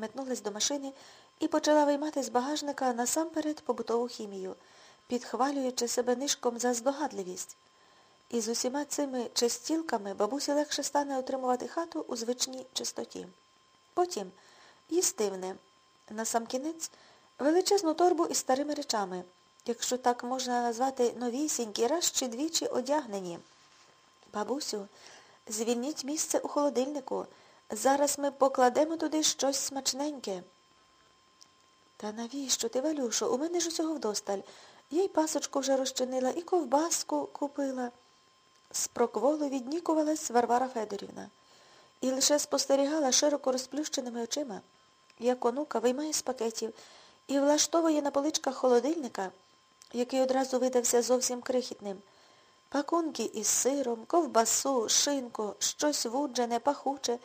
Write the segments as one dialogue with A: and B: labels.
A: метнулась до машини і почала виймати з багажника насамперед побутову хімію, підхвалюючи себе нишком за здогадливість. І з усіма цими чистілками бабусі легше стане отримувати хату у звичній чистоті. Потім їстивне, насамкінець, величезну торбу із старими речами, якщо так можна назвати новісінькі, раз чи двічі одягнені. Бабусю, звільніть місце у холодильнику. Зараз ми покладемо туди щось смачненьке. Та навіщо ти, Валюшо? У мене ж усього вдосталь. Я й пасочку вже розчинила, і ковбаску купила. З прокволу віднікувалась Варвара Федорівна і лише спостерігала широко розплющеними очима, як онука виймає з пакетів і влаштовує на поличках холодильника, який одразу видався зовсім крихітним, пакунки із сиром, ковбасу, шинку, щось вуджене, пахуче,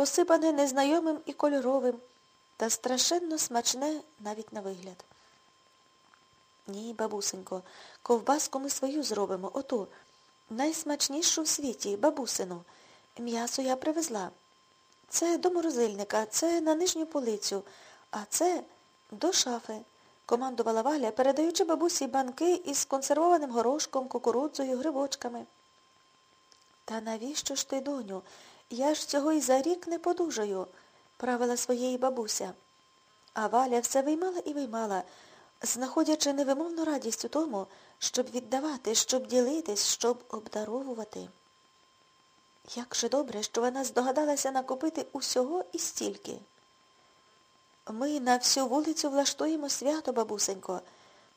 A: посипане незнайомим і кольоровим, та страшенно смачне навіть на вигляд. Ні, бабусенько, ковбаску ми свою зробимо, оту, найсмачнішу в світі, бабусину. М'ясо я привезла. Це до морозильника, це на нижню полицю, а це до шафи, командувала Валя, передаючи бабусі банки із консервованим горошком, кукурудзою, грибочками. Та навіщо ж ти, доню? Я ж цього і за рік не подужаю, правила своєї бабуся. А Валя все виймала і виймала, знаходячи невимовну радість у тому, щоб віддавати, щоб ділитись, щоб обдаровувати. Як же добре, що вона здогадалася накопити усього і стільки. Ми на всю вулицю влаштуємо свято, бабусенько,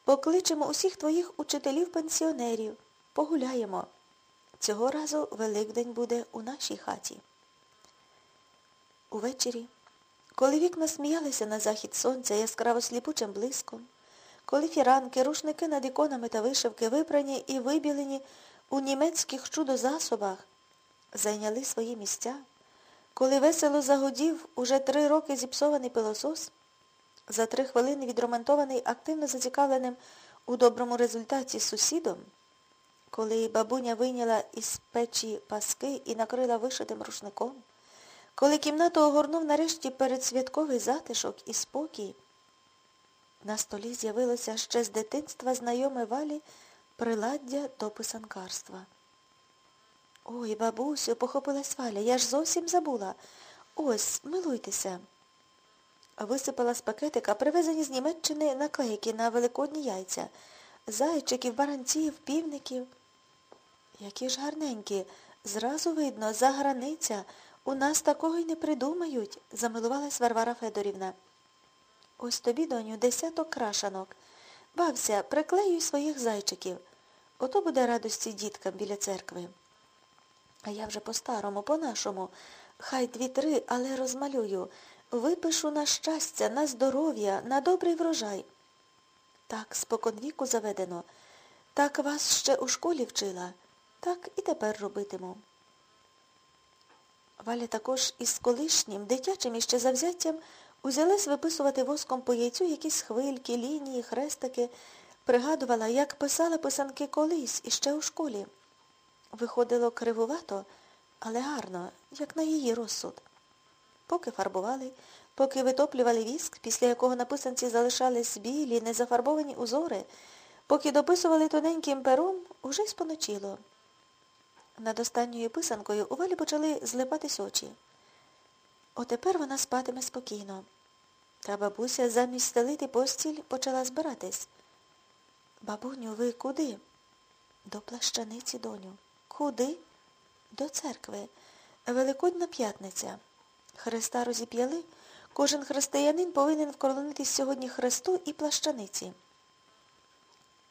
A: покличемо усіх твоїх учителів-пенсіонерів, погуляємо. Цього разу Великдень буде у нашій хаті. Увечері, коли вікна сміялися на захід сонця яскраво сліпучим блиском, коли фіранки, рушники над іконами та вишивки випрані і вибілені у німецьких чудозасобах, зайняли свої місця, коли весело загудів уже три роки зіпсований пилосос, за три хвилини відремонтований активно зацікавленим у доброму результаті сусідом, коли бабуня вийняла із печі паски і накрила вишитим рушником, коли кімнату огорнув нарешті передсвятковий затишок і спокій, на столі з'явилося ще з дитинства знайоме валі приладдя до писанкарства. Ой, бабусю, похопилась Валя, я ж зовсім забула. Ось, милуйтеся. Висипала з пакетика привезені з Німеччини наклейки на великодні яйця, зайчиків, баранців, півників. Які ж гарненькі, зразу видно, за границя. У нас такого й не придумають, замилувалась Варвара Федорівна. Ось тобі, доню, десяток крашанок. Бався, приклеюй своїх зайчиків. Ото буде радості діткам біля церкви. А я вже по-старому, по-нашому. Хай дві-три, але розмалюю. Випишу на щастя, на здоров'я, на добрий врожай. Так споконвіку заведено. Так вас ще у школі вчила, так і тепер робитиму. Валя також із колишнім, дитячим іще завзяттям узялась виписувати воском по яйцю якісь хвильки, лінії, хрестики, пригадувала, як писала писанки колись іще у школі. Виходило кривувато, але гарно, як на її розсуд. Поки фарбували, поки витоплювали віск, після якого на писанці залишались білі, незафарбовані узори, поки дописували тоненьким пером, уже й споночило. Над останньою писанкою у Валі почали злипатись очі. Отепер вона спатиме спокійно. Та бабуся замість стелити постіль почала збиратись. Бабуню, ви куди? До плащаниці, доню. Куди? До церкви. Великодна п'ятниця. Христа розіп'яли. Кожен християнин повинен вколонитись сьогодні Христу і плащаниці.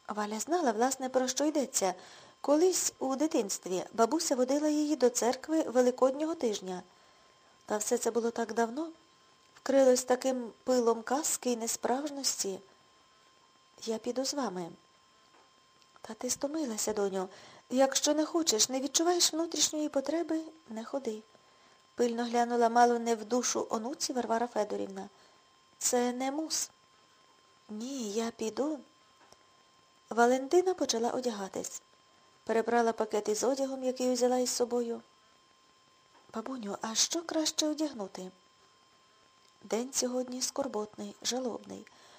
A: Валя знала, власне, про що йдеться. Колись у дитинстві бабуся водила її до церкви Великоднього тижня. Та все це було так давно, вкрилось таким пилом казки і несправжності. Я піду з вами. Та ти стомилася, доню. Якщо не хочеш, не відчуваєш внутрішньої потреби, не ходи. Пильно глянула мало не в душу онуці Варвара Федорівна. Це не мус. Ні, я піду. Валентина почала одягатись. Перебрала пакет із одягом, який взяла із собою. Бабуню, а що краще одягнути? День сьогодні скорботний, жалобний.